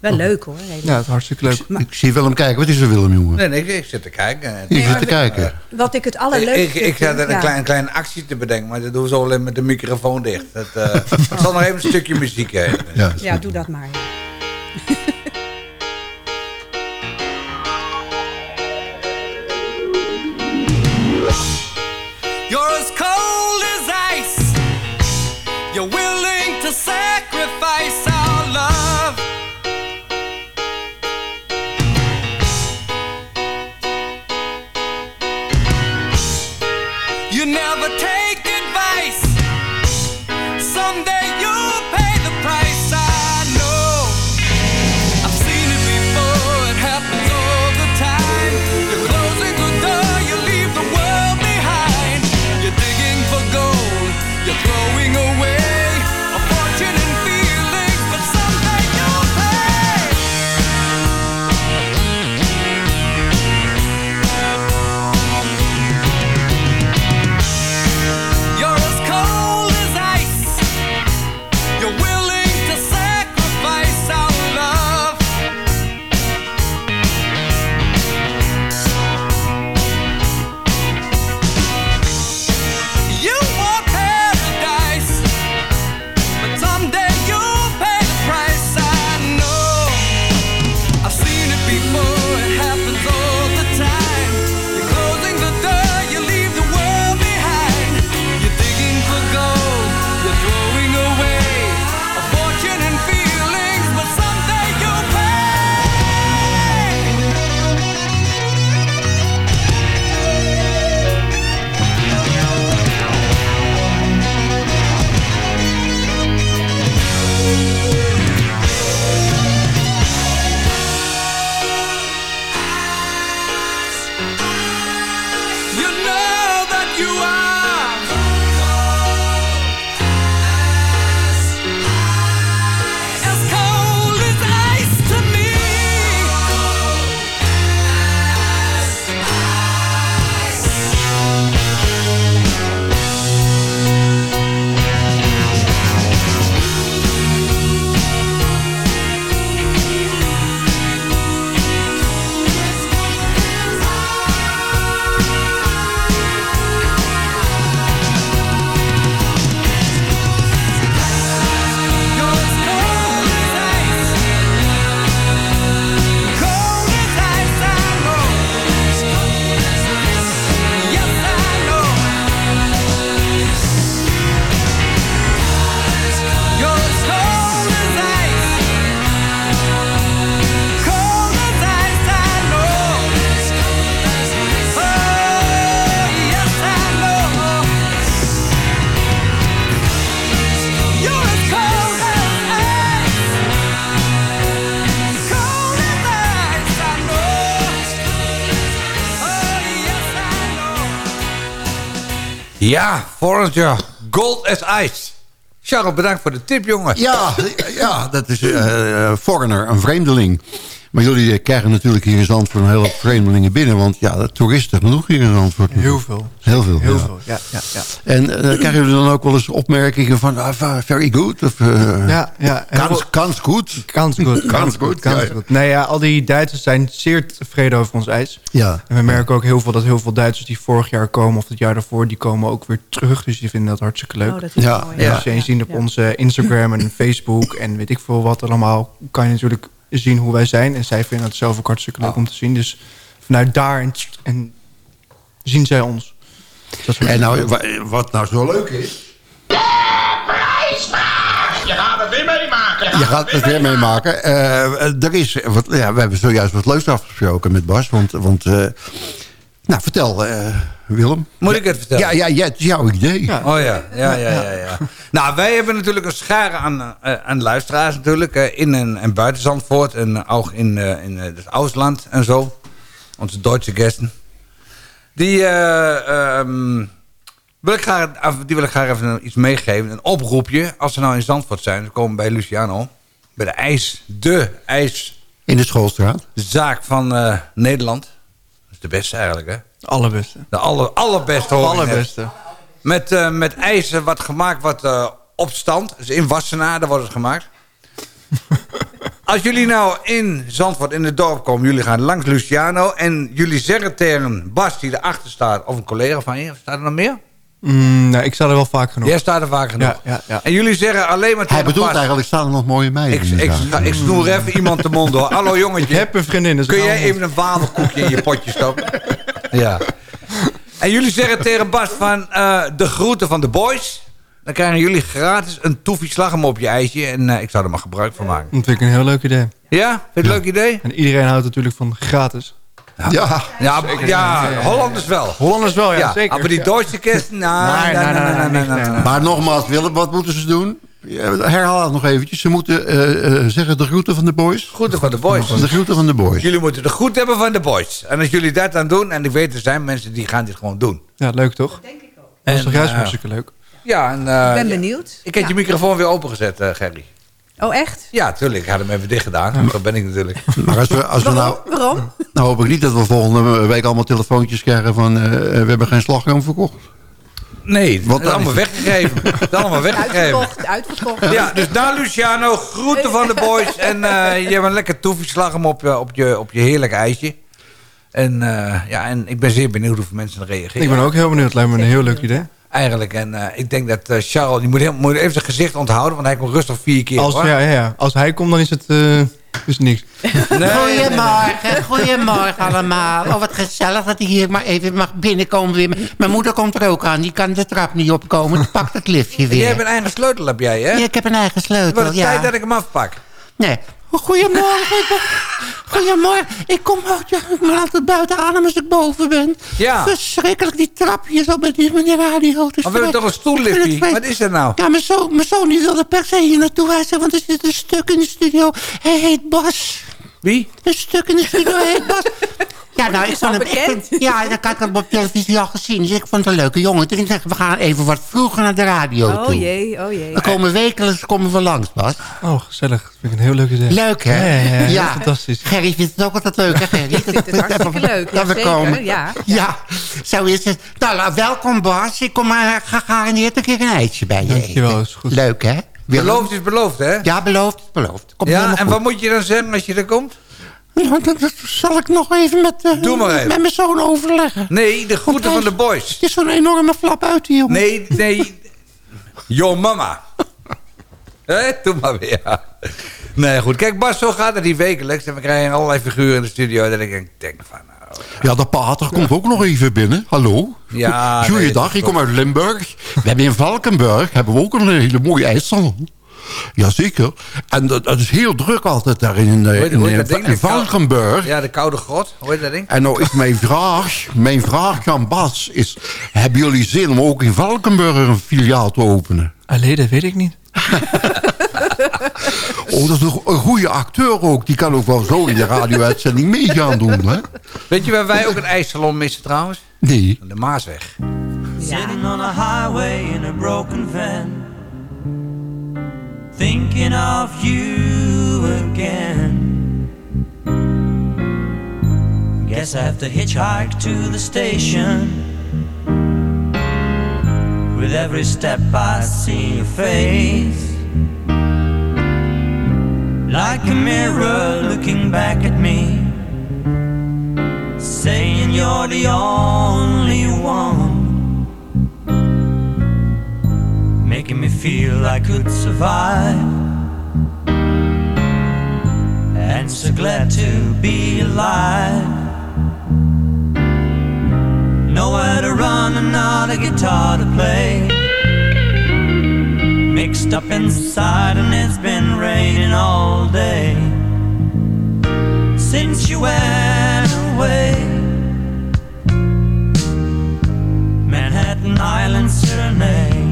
Wel leuk hoor. redelijk. Ja, het is hartstikke leuk. Ik zie Willem kijken. Wat is er Willem, jongen? Nee, nee, ik, ik zit te kijken. Je zit te kijken. Wat ik het Ik, allerleukste ik, ik zat vind, er een ja. klein, kleine actie te bedenken, maar dat doen we zo alleen met de microfoon dicht. Dat, eh ik zal nog even een stukje muziek. Ja, Ja, doe dat maar. Ja. Gold as ice. Charles, bedankt voor de tip, jongen. Ja, ja dat is eh foreigner, een vreemdeling. Maar jullie eh, krijgen natuurlijk hier in Zandvoort een hele hoop vreemdelingen binnen. Want ja, toeristen genoeg hier in Zandvoort. Heel veel. Heel veel. Heel ja. veel, ja. ja, ja. En eh, krijgen jullie dan ook wel eens opmerkingen van... ah, very good? Of, eh, Ja, ja. Kans, kans goed? Kans goed. Kans goed, Kans ja. goed. Nee, ja, al die Duitsers zijn zeer tevreden over ons ijs. Ja. En we merken ook heel veel dat heel veel Duitsers die vorig jaar komen... of het jaar daarvoor, die komen ook weer terug. Dus die vinden dat hartstikke leuk. Oh, dat is Ja. mooi. En als je eens ziet op onze Instagram en Facebook... en weet ik veel wat allemaal... kan je natuurlijk zien hoe wij zijn. En zij vinden het zelf ook hartstikke leuk om te zien. Dus vanuit daar en, en zien zij ons. Dus En nou, wa- wat nou zo leuk is... Je gaat het weer meemaken. Je gaat het weer meemaken. Eh, er is, wat, ja, we hebben zojuist wat leuks afgesproken met Bas. Want, want eh, nou, vertel eh, Willem. Moet ik het vertellen? Ja, ja, ja, het is jouw idee. Oh ja, ja, ja, ja. ja. Nou, wij hebben natuurlijk een schare aan, eh, aan luisteraars natuurlijk. eh, in en, en buiten Zandvoort. En ook in, eh, in eh, het Ausland en zo. Onze Duitse gasten. Die, eh, ehm, wil ik graag, die wil ik graag even iets meegeven. Een oproepje. Als ze nou in Zandvoort zijn. Ze komen bij Luciano. Bij de IJs. De IJs. In de schoolstraat. Zaak van eh, Nederland. Dat is de beste eigenlijk, hè? Allerbeste. De aller, allerbeste hoor ik. Allerbeste. Met, eh, met ijs eh, wat gemaakt wordt eh, op stand. Dus in Wassenaar, daar wordt het gemaakt. Als jullie nou in Zandvoort in het dorp komen... jullie gaan langs Luciano... en jullie zeggen tegen Bas die erachter staat... of een collega van je, staat er nog meer? Mm, nee, ik sta er wel vaak genoeg. Jij staat er vaak genoeg. Ja, ja, ja. En jullie zeggen alleen maar Hij bedoelt Bas... eigenlijk, staan er nog mooie meiden Ik, ik, zaak? ik, snoer even iemand de mond door. Hallo jongetje. Ik heb een vriendin. Dus Kun ik jij even een wafelkoekje in je potje stoppen? Ja. En jullie zeggen tegen Bas van eh, de groeten van de boys. Dan krijgen jullie gratis een toefie slagroom op je ijsje. En eh, ik zou er maar gebruik van maken. Dat vind ik een heel leuk idee. Ja? Vind je het een leuk idee? En iedereen houdt natuurlijk van gratis. Ja, ja, ja, Hollanders wel. Hollanders wel, ja, ja zeker. Maar die Duitse kerst, nee, nee, nee, nee, Maar nogmaals, Willem, wat moeten ze doen? Herhaal het nog eventjes. Ze moeten zeggen de groeten van de boys. Groeten van de boys. De groeten van de boys. Jullie moeten de groet hebben van de boys. En als jullie dat dan doen, en ik weet er zijn mensen die gaan dit gewoon doen. Ja, leuk toch? Dat denk ik ook. En, dat is toch juist hartstikke leuk? Ja, en, ik ben benieuwd. Ik heb je microfoon weer opengezet, Gerry. Oh, echt? Ja, tuurlijk. Ik had hem even dicht gedaan. Zo ben ik natuurlijk. Maar als we, als we nou... Waarom? Nou hoop ik niet dat we volgende week allemaal telefoontjes krijgen van... eh, we hebben geen slagroom verkocht. Nee, Wat het is allemaal weggegeven. Het is allemaal weggegeven. Uitverkocht, uitverkocht. Ja, dus daar Luciano, groeten van de boys. En eh, je hebt een lekker toefieslag op je, op, je, op je heerlijke ijsje. En, eh, ja, en ik ben zeer benieuwd hoeveel mensen er reageren. Ik ben ook heel benieuwd. Het lijkt me een heel leuk idee. Eigenlijk. En eh, ik denk dat eh, Charles, die moet, heel- moet even zijn gezicht onthouden. Want hij komt rustig vier keer. Als, hoor. ja, ja, ja. Als hij komt, dan is het, eh, is niks. Nee, Goedemorgen, goedemorgen allemaal. Oh, wat gezellig dat ik hier maar even mag binnenkomen weer. Mijn moeder komt er ook aan, die kan de trap niet opkomen. Die pakt het liftje weer. Jij hebt een eigen sleutel, heb jij, hè? Ja, ik heb een eigen Het wordt sleutel, het ja. tijd dat ik hem afpak. Nee. Goedemorgen. Goedemorgen. Ik kom uit, ik ben altijd buiten adem als ik boven ben. Ja. Verschrikkelijk, die trapjes op met die, die radio. Is Maar we hebben toch een stoelliftje? Wat is er nou? Ja, mijn zoon, mijn zoon die wilde per se hier naartoe. Hij zei, want er zit een stuk in de studio. Hij heet Bas. Wie? Een stuk in de studio heet Bas. Ja, nou, ik is vond hem ik Ja, dat had ik hem op televisie al gezien. Dus ik vond het een leuke jongen. Toen zei ik, we gaan even wat vroeger naar de radio Oh toe. jee, oh jee. We komen wekelijks komen we langs, Bas. Oh, gezellig. Dat vind ik een heel leuk idee. Leuk, hè? Ja, ja, ja. Fantastisch. Gerry vindt het ook altijd leuk, hè, Gerry? Ik vind het hartstikke leuk. Ja, Dat we zeker. komen. Ja. Ja, zo is het. Nou, nou, welkom, Bas. Ik kom maar gegarandeerd een keer een ijsje bij je Dankjewel, eten. is goed. Leuk, hè? Willem? Beloofd is beloofd, hè? Ja, beloofd is beloofd. Komt Ja, en goed. wat moet je dan zeggen als je er komt? Nou, dat, dat zal ik nog even met, eh, Doe maar even. met mijn zoon overleggen. Nee, de groeten hij van de boys. Het is zo'n enorme flap uit, die jongen. Nee, nee. Yo mama. Hé, doe maar weer. Nee, goed. Kijk, Bas, zo gaat het die wekelijks. En we krijgen allerlei figuren in de studio. Dat ik denk van, nou... Ja, de pater komt ook nog even binnen. Hallo. Ja, Goeiedag, nee, ik kom uit Limburg. We hebben in Valkenburg hebben we ook een hele mooie ijssalon. Jazeker. En dat, dat is heel druk altijd daar in, eh, in, in, Valkenburg. Ja, de koude grot. Hoe heet dat ding? En nou is mijn vraag, mijn vraag aan Bas is... hebben jullie zin om ook in Valkenburg een filiaal te openen? Alleen, dat weet ik niet. Oh, dat is een, een goede acteur ook. Die kan ook wel zo in de radio-uitzending mee gaan doen, hè? Weet je waar wij ook een ijssalon missen trouwens? Nee. De Maasweg. Sitting on a highway in a broken van, thinking of you again. Guess I have to hitchhike to the station. With every step I see your face. Like a mirror looking back at me. Saying you're the only one. Making me feel I could survive. And so glad to be alive. Nowhere to run and not a guitar to play. Mixed up inside, and it's been raining all day since you went away. Manhattan Island Serenade.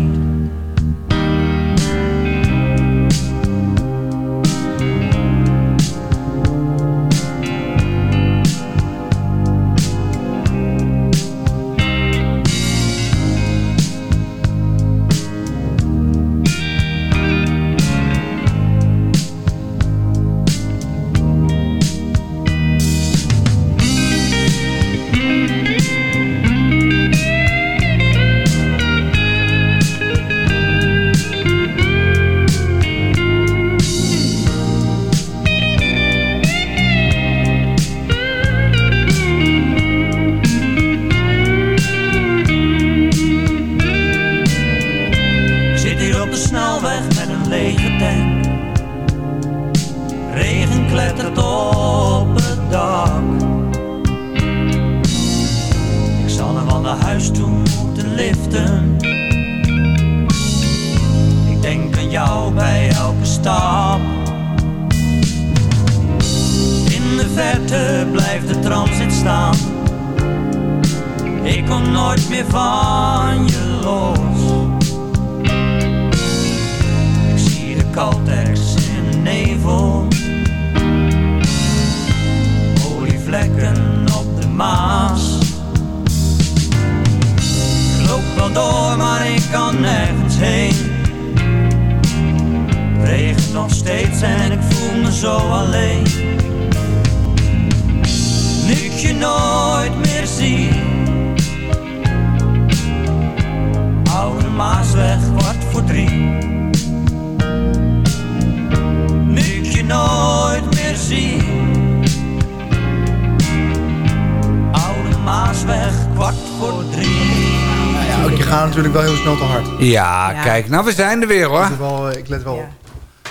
Ja, gaat natuurlijk wel heel snel te hard. Ja, kijk, nou we zijn er weer hoor. Ik let wel, ik let wel op.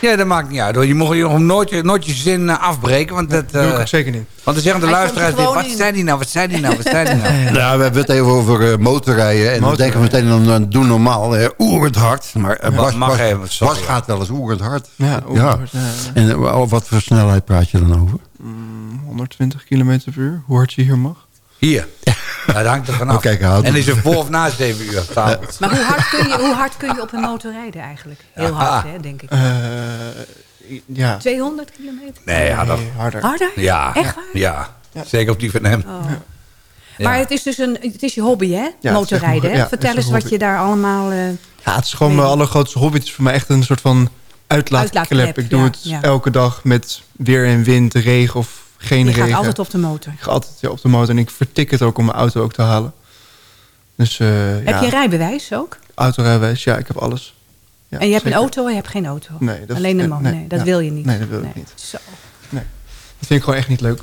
Ja, dat maakt niet uit hoor. Je mag je nooit, nooit je zin eh, afbreken. Want dat, doe ik eh, zeker niet. Want dan zeggen de Hij luisteraars er weer, wat zei die nou, wat zei die nou, wat zei die nou. Nou, we hebben het even over eh, motorrijden. En dan denken we meteen aan aan doen normaal. hè, oerend hard. Maar eh, Ja, Bas, mag Bas- even, sorry. Bas gaat wel eens. Ja, oerend hard, ja, ja. En eh, oh, wat voor snelheid praat je dan over? 120 km per uur, hoe hard je hier mag. Hier. Ja, dat hangt er vanaf. Kijk, en is het voor of na 7 uur s'avonds. Maar hoe hard, kun je, hoe hard kun je op een motor rijden eigenlijk? Heel hard, hè, denk ik. Eh, ja. 200 kilometer? Nee, harder. harder. Harder? Ja. Echt waar? Ja. Zeker op die van hem. Oh. Maar het is dus een, het is je hobby, hè? Motorrijden, hè? ja, Vertel eens een wat je daar allemaal... eh, Ja, het is gewoon mijn allergrootste hobby. Het is voor mij echt een soort van uitlaatklep. Ik doe ja, het ja. elke dag met weer en wind, regen of geen regen. gaat altijd op de motor. Ik ga altijd op de motor en ik vertik het ook om mijn auto ook te halen. Dus, eh, Heb ja, je rijbewijs ook? autorijbewijs, ja, ik heb alles. Ja, en je hebt zeker. een auto en je hebt geen auto? Nee, dat- Alleen de motor? nee, Nee, dat ja. wil je niet? Nee, dat wil ik niet. Zo. Nee. Dat vind ik gewoon echt niet leuk.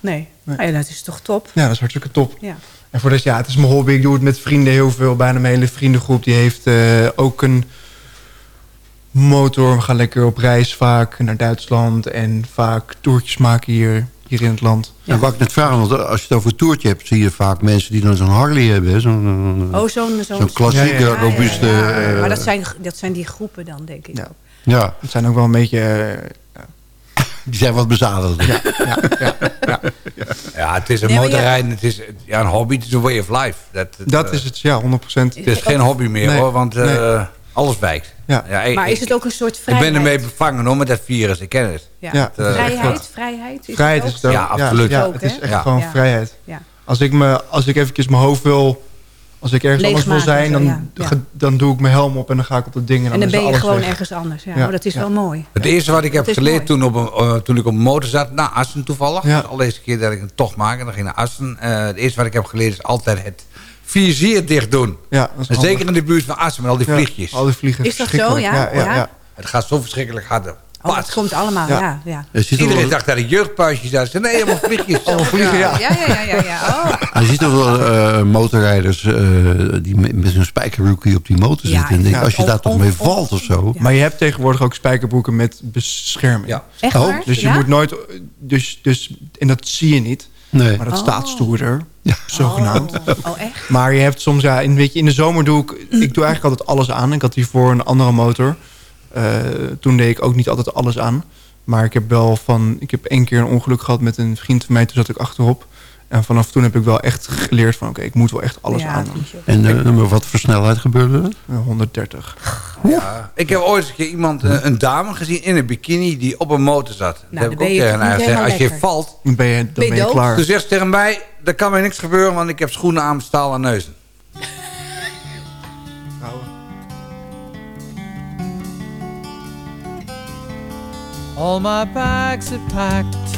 Nee. Nee. Ah ja, dat is toch top? Ja, dat is hartstikke top. Ja. En voor rest, ja, het is mijn hobby. Ik doe het met vrienden heel veel. Bijna mijn hele vriendengroep die heeft eh, ook een motor. We gaan lekker op reis vaak naar Duitsland. En vaak toertjes maken hier, hier in het land. En wat ik net vragen, want als je het over een toertje hebt... zie je vaak mensen die dan zo'n Harley hebben. Zo'n Oh, zo'n... zo'n klassieke, Ja, ja, ja. robuuste... Ja, eh, maar dat zijn, dat zijn die groepen dan, denk ik. Ja. ja, Het zijn ook wel een beetje... eh, die zijn wat bezadigd. ja, ja, ja, ja. Ja, het is een Nee, motorrijden. Het is ja, een hobby. Het is een way of life. Dat, Dat eh, is het, ja, 100%. Het is geen hobby meer Nee, hoor, want eh, nee. alles wijkt. Ja. ik- Maar is ik- het ook een soort Ik vrijheid? ben ermee bevangen hoor, met dat virus. Ik ken het. Ja. Ja. Eh, vrijheid, vrijheid. Is Vrijheid het is het ook. Ja, absoluut. Ja, Ook, het is echt Ja. gewoon Ja. vrijheid. Ja. Als ik, me, als ik eventjes mijn hoofd wil Als ik ergens anders wil zijn, dan, dan doe ik mijn helm op en dan ga ik op dat ding. En dan, En dan is ben je alles gewoon weg. ergens anders. Ja, Ja, maar dat is ja. wel mooi. Het eerste wat ik heb geleerd toen, op een, eh, toen ik op een motor zat, naar Assen toevallig. Ja. Dat is de allereerste keer dat ik een tocht maak en dan ging naar Assen. Eh, het eerste wat ik heb geleerd is altijd het vizier dicht doen. Ja, En zeker in de buurt van Assen met al die Ja, vliegjes. al die vliegen. Is dat zo, ja? Ja, ja, Ja. ja. Het gaat zo verschrikkelijk hard. Oh, dat komt allemaal, Ja. ja. Je er Iedereen wel, dacht dat het jeugdpuisjes zijn. Ze zei, Nee, helemaal vliegjes. Allemaal vliegen, ja. Ja, ja, ja, ja. ja. Oh. je ziet er wel eh, motorrijders eh, die met, hun spijkerbroekie op die motor Ja, zitten. En denk, ja. als je daar toch mee valt of zo. Maar je hebt tegenwoordig ook spijkerbroeken met bescherming. Ja. Echt Oh, waar? Dus je Ja? moet nooit... Dus, dus, en dat zie je niet. Nee. Maar dat Oh. staat stoerder. Zogenaamd. Oh, oh, echt? Maar je hebt soms, ja, in, weet je, in de zomer doe ik... Ik doe eigenlijk altijd alles aan. Ik had hiervoor een andere motor. Eh, toen deed ik ook niet altijd alles aan. Maar ik heb wel van... Ik heb één keer een ongeluk gehad met een vriend van mij. Toen zat ik achterop. En vanaf toen heb ik wel echt geleerd van... Oké, ik moet wel echt alles Ja, aan dat doen. En eh, maar wat voor snelheid gebeurde dat? Eh, 130. Ja. Ik heb ooit eens een keer iemand, eh, een dame gezien in een bikini die op een motor zat. Dat dan heb ik ook tegen haar gezegd. Als je valt, Dan ben je, dan Ben je ben je dood? klaar. toen zegt ze tegen mij, er kan mij niks gebeuren, want ik heb schoenen aan met stalen neuzen. All my bags are packed,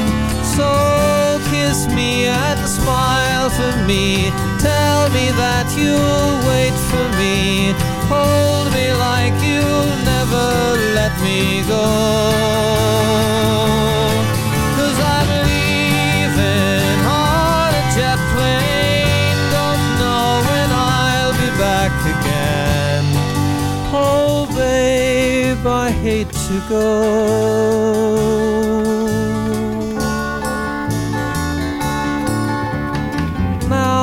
Kiss me and smile for me. Tell me that you'll wait for me. Hold me like you'll never let me go. Cause I'm leaving on a jet plane. Don't know when I'll be back again. Oh, babe, I hate to go.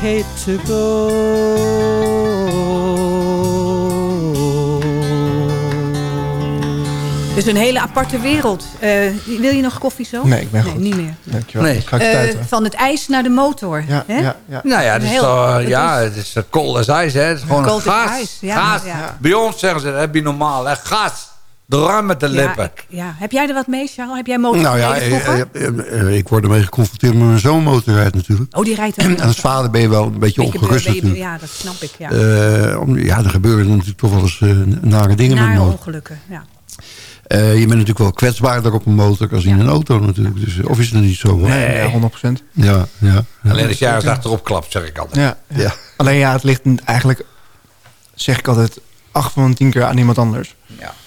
Hate to go. Dus een hele aparte wereld. Eh, wil je nog koffie zo? Nee, ik ben goed. niet meer. Dankjewel. Nee. Ga ik Eh, stuiten. van het ijs naar de motor. Ja, hè? ja, ja. Nou ja, het is, Heel- toch, het ja, is- het is uh, cold as ijs, hè. Het is gewoon gas. ice, ja, gas. ja. Bij ons zeggen ze, dat heb je normaal, hè. Gas. Ruim met de Ja, lippen. ik- ja. Heb jij er wat mee, Charles? Heb jij motor Nou ja, eh, eh, eh, ik word ermee geconfronteerd met mijn zoon motorrijdt natuurlijk. Oh, die rijdt ook. En als vader ben je wel een beetje Beetje ongerust natuurlijk. Ja, dat snap ik. Ja. Eh, om, ja, er gebeuren natuurlijk toch wel eens eh, nare dingen met Nare motor. ongelukken, ja. Eh, je bent natuurlijk wel kwetsbaarder op een motor als in een auto natuurlijk. Dus, of is het niet zo? hoor? Nee, ja, 100%. Ja, ja. Alleen als jij eens achterop klapt, zeg ik altijd. Ja, ja. Alleen ja, het ligt eigenlijk, zeg ik altijd, 8 van 10 keer aan iemand anders.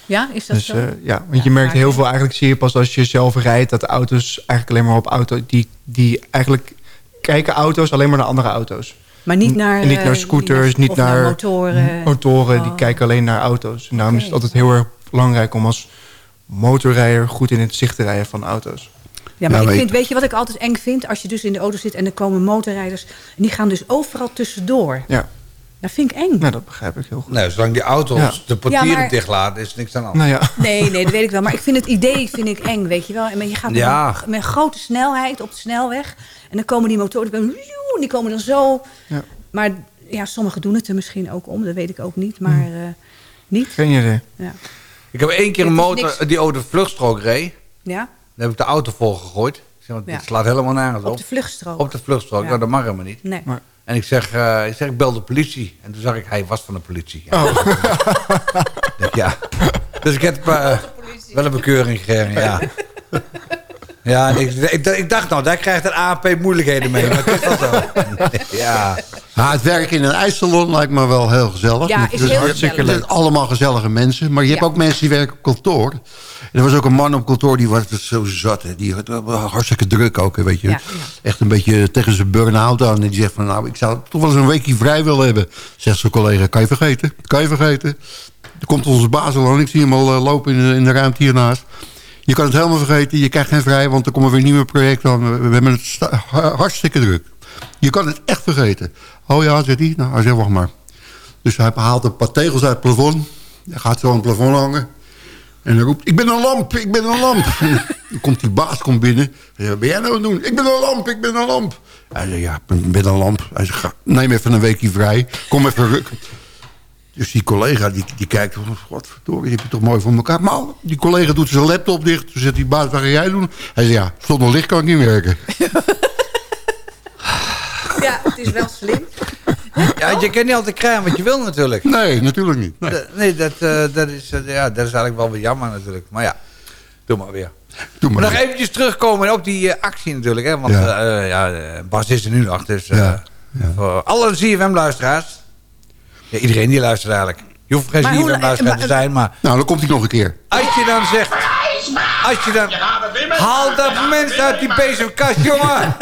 Ja, is dat Dus zo? eh, ja, want je merkt heel veel, eigenlijk zie je pas als je zelf rijdt... dat de auto's eigenlijk alleen maar op auto... die, die eigenlijk kijken auto's alleen maar naar andere auto's. Maar niet naar, En niet eh, naar scooters, niet naar naar, motoren. motoren, die Oh. kijken alleen naar auto's. En daarom is het altijd heel erg belangrijk om als motorrijder... goed in het zicht te rijden van auto's. Ja, maar ik vind, weet je wat ik altijd eng vind? Als je dus in de auto zit en er komen motorrijders... en die gaan dus overal tussendoor. Ja. Dat vind ik eng. Nou, dat begrijp ik heel goed. Nee, zolang die auto's Ja. de portieren Ja, maar- dicht laten, is niks aan de hand. Nou ja. Nee, nee, dat weet ik wel. Maar ik vind het idee vind ik eng, weet je wel. En maar je gaat met, met grote snelheid op de snelweg. En dan komen die motoren, die komen, die komen dan zo. Ja. Maar ja, sommigen doen het er misschien ook om. Dat weet ik ook niet. Maar Hm. eh, niet. Geen idee. Ja. Ik heb één keer een motor niks. die over de vluchtstrook reed. ja? Daar heb ik de auto vol gegooid. Ik zeg, want Ja. dit slaat helemaal nergens op. Op de vluchtstrook. Op de vluchtstrook. Ja. Nou, dat mag helemaal niet. Nee. En ik zeg, eh, ik zeg, ik bel de politie. En toen zag ik, hij was van de politie. Ja. Oh. ja. Dus ik heb eh, wel een bekeuring gekregen, ja. Ja, ik, ik, ik dacht nou, daar krijgt een ANP moeilijkheden mee. Maar het is wel zo. ja. Maar het werken in een ijssalon lijkt me wel heel gezellig. Ja, Het is heel hartstikke gezellig. leuk. Allemaal gezellige mensen. Maar je hebt Ja. ook mensen die werken op kantoor. En er was ook een man op kantoor die was dus zo zat. Hè. Die had wel hartstikke druk ook, hè, weet je. Ja, Echt een beetje tegen zijn burn-out aan. En die zegt van, nou, ik zou toch wel eens een weekje vrij willen hebben. Zegt zijn collega, kan je vergeten? Kan je vergeten? Er komt onze baas al aan. Ik zie hem al eh, lopen in de, in de ruimte hiernaast. Je kan het helemaal vergeten. Je krijgt geen vrij, want er komen weer nieuwe projecten aan. We, hebben het hartstikke druk. Je kan het echt vergeten. Oh ja, zegt hij. Nou, hij zegt, wacht maar. Dus hij haalt een paar tegels uit het plafond. Hij gaat zo aan het plafond hangen. En hij roept, ik ben een lamp, ik ben een lamp. dan komt die baas komt binnen. Hij zegt, wat ben jij nou aan het doen? Ik ben een lamp, ik ben een lamp. Hij zegt, ja, ik ben, een lamp. Hij zegt, neem even een weekje vrij. Kom even rukken. Dus die collega die, die kijkt, wat verdorie, heb je toch mooi voor elkaar. Maar die collega doet zijn laptop dicht. Toen zegt die baas, wat ga jij doen? Hij zegt, ja, zonder licht kan ik niet werken. Ja, het is wel slim. ja, je kan niet altijd krijgen wat je wil natuurlijk. Nee, natuurlijk niet. Nee. Nee, dat, eh, dat, is, eh, ja, dat is eigenlijk wel weer jammer natuurlijk. Maar ja, doe maar weer. Doe maar Maar nog eventjes terugkomen op die eh, actie natuurlijk. Hè? Want Ja. ja. ja, Bas is er nu nog. Dus eh, Ja, voor alle CFM-luisteraars. Ja, iedereen die luistert eigenlijk. Je hoeft geen CFM-luisteraar eh, te zijn. Maar Nou, dan komt hij nog een keer. als je dan zegt... Als je dan... Haal dat mensen uit die bezemkast, jongen!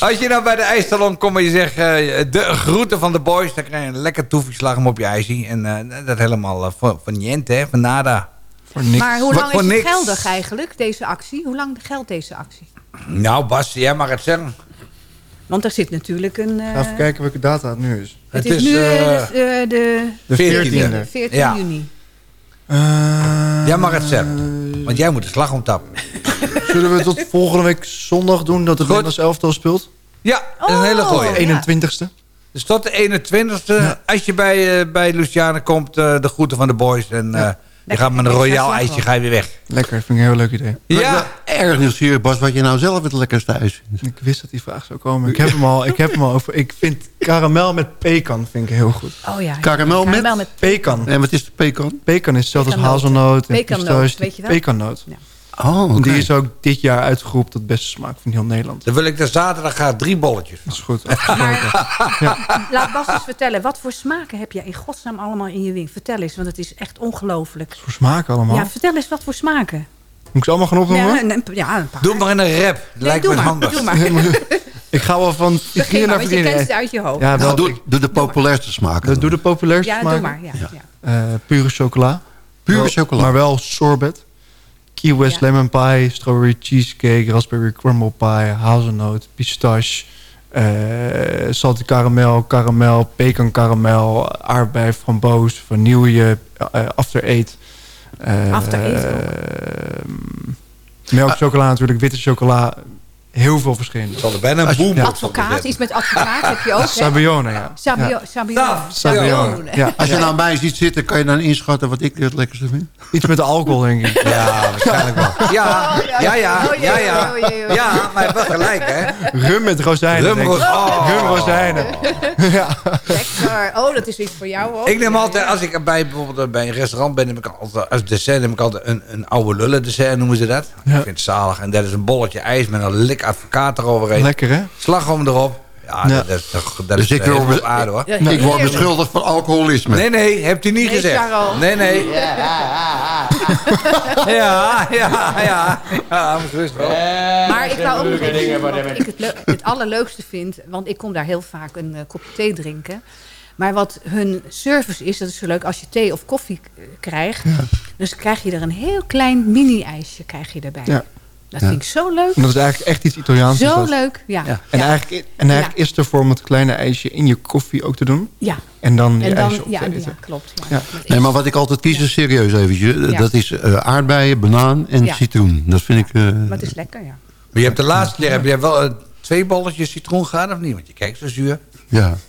Als je nou bij de ijssalon komt en je zegt... eh, de groeten van de boys... dan krijg je een lekker toefislag hem op je ijsie. En eh, dat helemaal eh, van, van niente, hè, van nada. Maar hoe Wat lang voor is het niks. geldig eigenlijk, deze actie? Hoe lang geldt deze actie? Nou, Bas, jij mag het zeggen. Want er zit natuurlijk een... eh, Even kijken welke data het nu is. het, Het is, is, nu eh, eh, de, de, De 14e. 14 Ja. juni. Eh, Jij mag het zeggen. Want jij moet de slag omtappen. Zullen we tot volgende week zondag doen dat het Nederlands elftal speelt? Ja, dat is een hele Oh, goeie. ja. 21ste. Dus tot de 21ste, als je bij, eh, bij Luciane komt, eh, de groeten van de boys. En eh, je gaat met een royaal ijsje ga je weer weg. Lekker, vind ik een heel leuk idee. Ja, Erg nieuwsgierig, Bas, wat je nou zelf het lekkerste ijs vindt. Ik wist dat die vraag zou komen. Ik heb hem al, ik heb hem al over. Ik vind karamel met pekan vind ik heel goed. Oh ja. Karamel met? Karamel met Pekan. En wat is de pekan? Pekan is hetzelfde als hazelnoot en pistache. weet je wel? Pekannoot. Ja. Oh. Die is ook dit jaar uitgeroepen tot beste smaak van heel Nederland. dan wil ik de zaterdag graag drie bolletjes. Dat is goed. afgesproken. Laat Bas eens vertellen, wat voor smaken heb je in godsnaam allemaal in je wing? Vertel eens, want het is echt ongelooflijk. Voor smaak allemaal. Ja, vertel eens wat voor smaken. Moet ik ze allemaal gaan opnoemen? Ja, een, ja, een paar. Doe maar in een rap. Nee, Lijkt doe me maar, handig. doe maar. Ik ga wel van Begin naar want je kent uit je hoofd. Ja, wel. Nou, doe, doe de populairste smaken. doe, doe de populairste Ja, smaken. doe maar. Ja, ja. Eh, pure chocola. Pure Wel- chocola. Maar wel sorbet. Key West Ja. lemon pie, strawberry cheesecake, raspberry crumble pie, hazelnoot, pistache, salty karamel, karamel, pecan karamel, aardbei, framboos, vanille, eh, after eight. Eh, After eight ehm, melk chocola natuurlijk, witte chocola, heel veel verschillende. zal er bijna een Als je- boom ja. Advocaat, iets met advocaat heb je ook. hè? Sabione, ja. Sabio, Ja. Sabione. Ja. Als je nou bij je ziet zitten, kan je dan inschatten wat ik het lekkerste vind? Iets met de alcohol, denk ik. Ja, waarschijnlijk wel. Ja, ja, ja, ja, ja. Ja, maar je hebt wel gelijk, hè? Rum met rozijnen. Rum denk ik. roz- oh. Rum rozijnen. ja. Lekker. Oh, dat is iets voor jou ook. Ik neem altijd, als ik bij, bijvoorbeeld bij een restaurant ben, neem ik altijd, als dessert neem ik altijd een, een oude lullen dessert, noemen ze dat. Ik vind het zalig. En dat is een bolletje ijs met een lik advocaat eroverheen. Lekker, hè? Slagroom erop. Ja, Ja. dat, dat, is toch- dat Dus is ik word, aarde, hoor. Ja, ik word beschuldigd van alcoholisme. Nee, nee, hebt u niet Nee, gezegd. Charles. Nee, nee. Ja, ja, ja. Ja, moet rust wel. Maar ik wou ook nog even zeggen wat ik het, het allerleukste vind. Want ik kom daar heel vaak een eh, kopje thee drinken. Maar wat hun service is, dat is zo leuk als je thee of koffie eh, krijgt. Dus krijg je er een heel klein mini-ijsje krijg je erbij. Ja. Dat Ja. vind ik zo leuk. En dat is eigenlijk echt iets Italiaans. is Zo dat. leuk, ja. Ja. En Ja. eigenlijk, en eigenlijk is het ervoor om het kleine ijsje in je koffie ook te doen. Ja. En dan je En dan, ijsje op ja, te ja, eten. klopt. Ja. Ja. Met Nee, maar wat ik altijd kies is serieus eventjes. Ja. Dat is eh, aardbeien, banaan en Ja. citroen. Dat vind ik... eh, Maar het is lekker, ja. Maar je hebt de laatste keer, heb je wel eh, twee bolletjes citroen gehad of niet? Want je kijkt zo zuur. Ja.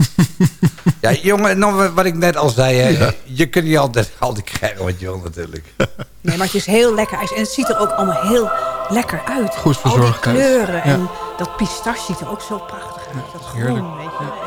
Ja, jongen, nou, wat ik net al zei, hè, je kunt niet altijd, altijd krijgen wat je wil natuurlijk. Nee, maar het is heel lekker ijs. En het ziet er ook allemaal heel lekker uit. Goed Al die verzorgd kleuren. Ja. En dat pistache ziet er ook zo prachtig uit. Dat groen, heerlijk. weet je.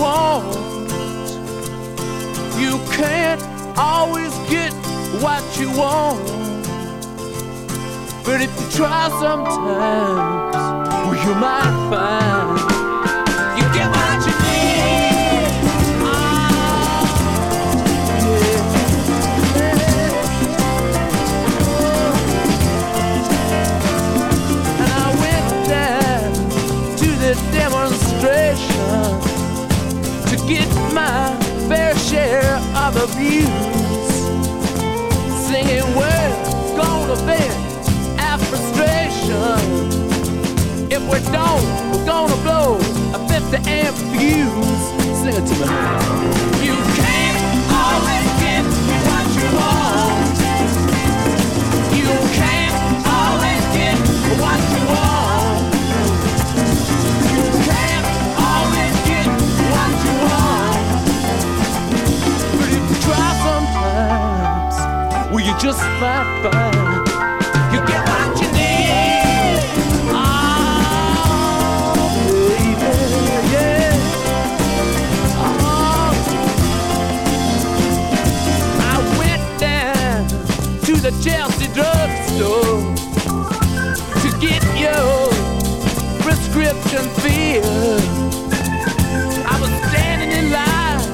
Want. You can't always get what you want. But if you try sometimes, well, you might find abuse. Singing, we're gonna vent our frustration. If we don't, we're gonna blow a 50 amp fuse. Sing it to me. Just might find you get what you need. Oh, baby, yeah. Oh. I went down to the Chelsea drugstore to get your prescription filled. I was standing in line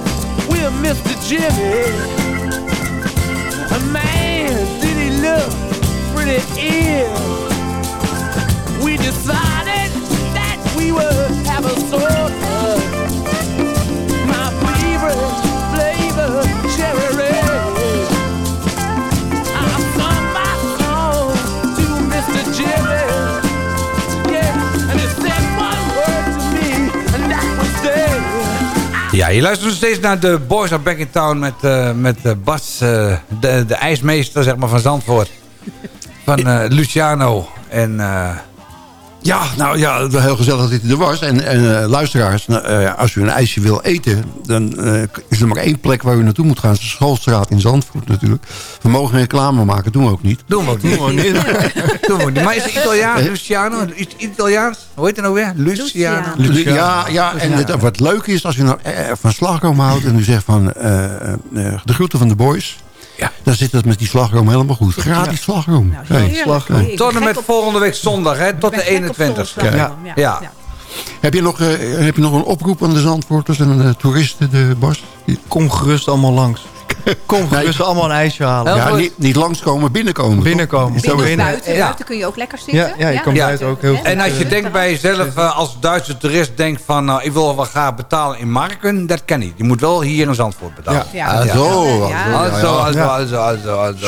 with Mr. Jimmy. we decided that we. My Ja, je luistert nog steeds naar de Boys Are Back in Town met, uh, met eh, Bas, eh, de, de ijsmeester zeg maar, van Zandvoort. Van eh, Luciano. En eh, Ja, nou ja, heel gezellig dat dit er was. En, en eh, luisteraars, nou, als u een ijsje wil eten... dan eh, is er maar één plek waar u naartoe moet gaan. Dat is de Schoolstraat in Zandvoort natuurlijk. We mogen geen reclame maken, doen we ook niet. doen we ook niet. Doen we niet. Doen we ook niet. Maar is het Italiaans, Luciano? Is het Italiaans? Hoe heet het nou weer? Luciano. Ja, ja, en het, wat leuk is, als u nou van slagroom houdt... en u zegt van eh, eh, de groeten van de boys... Ja. dan zit dat met die slagroom helemaal goed. Gratis slagroom. Hey, slagroom. Tot en met volgende week zondag, hè? Tot de 21ste. Ja. Ja. Heb, je nog, eh, heb je nog een oproep aan de Zandvoorters en de toeristen, de Bas? Kom gerust allemaal langs. Kom gerust allemaal een ijsje halen. Ja, niet, niet langskomen, binnenkomen. Binnenkomen. Zo Binnen het. buiten. Ja. Buiten kun je ook lekker zitten. Ja, ja, je kan buiten ook heel goed. En als je denkt bij jezelf eh, als Duitse toerist denkt van... nou, ik wil wel graag betalen in marken, dat kan niet. Je moet wel hier in Zandvoort betalen. Ja. Zo, Ja. Also.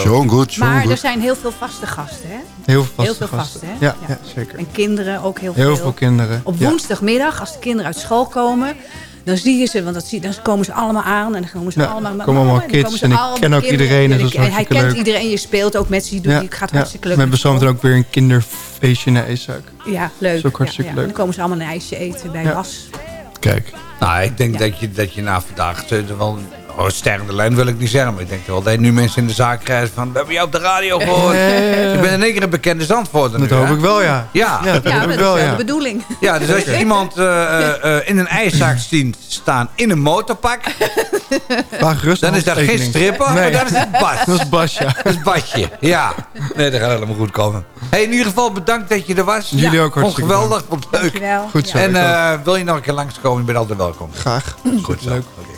Zo goed, zo Maar er zijn heel veel vaste gasten, hè? Heel veel Heel vaste veel gasten. hè? Ja, ja, zeker. En kinderen ook heel veel. Heel veel kinderen. Op woensdagmiddag, als de kinderen uit school komen... dan zie je ze, want dat zie, dan komen ze allemaal aan. En dan komen ze Ja, allemaal... komen allemaal en dan kids komen ze en ik ken ook iedereen, En dus ik- en hij kent leuk. iedereen, je speelt ook met ze. Je doet- Het gaat hartstikke leuk. We hebben zometeen ook weer een kinderfeestje naar Eetsuik. Ja, leuk. Dat is ook Ja, hartstikke ja. leuk. Dan komen ze allemaal een ijsje eten bij Ja. Was. Kijk. Nou, ik denk dat, je, dat je na vandaag eh, wel... Oh, een sterrende lijn wil ik niet zeggen, maar ik denk wel dat je nu mensen in de zaak krijgt van... We hebben jou op de radio gehoord. Eh. Je bent in één keer een bekende Zandvoorter Dat nu, hoop hè? ik wel, ja. Ja, Ja, dat Ja, hoop dat ik is wel, wel de ja. bedoeling. Ja, dus als je iemand eh, eh, in een ijszaak ziet staan in een motorpak... Dan is dat geen stripper, Nee. maar dan is het Bas. Dat is Bas, ja. Dat is Basje, ja. Nee, dat gaat helemaal goed komen. Hey, in ieder geval bedankt dat je er was. Jullie ook hartstikke geweldig, vond leuk. Dankjewel. Goed zo. En eh, wil je nog een keer langskomen, je bent altijd welkom. Graag. Goed zo. Leuk. Oké.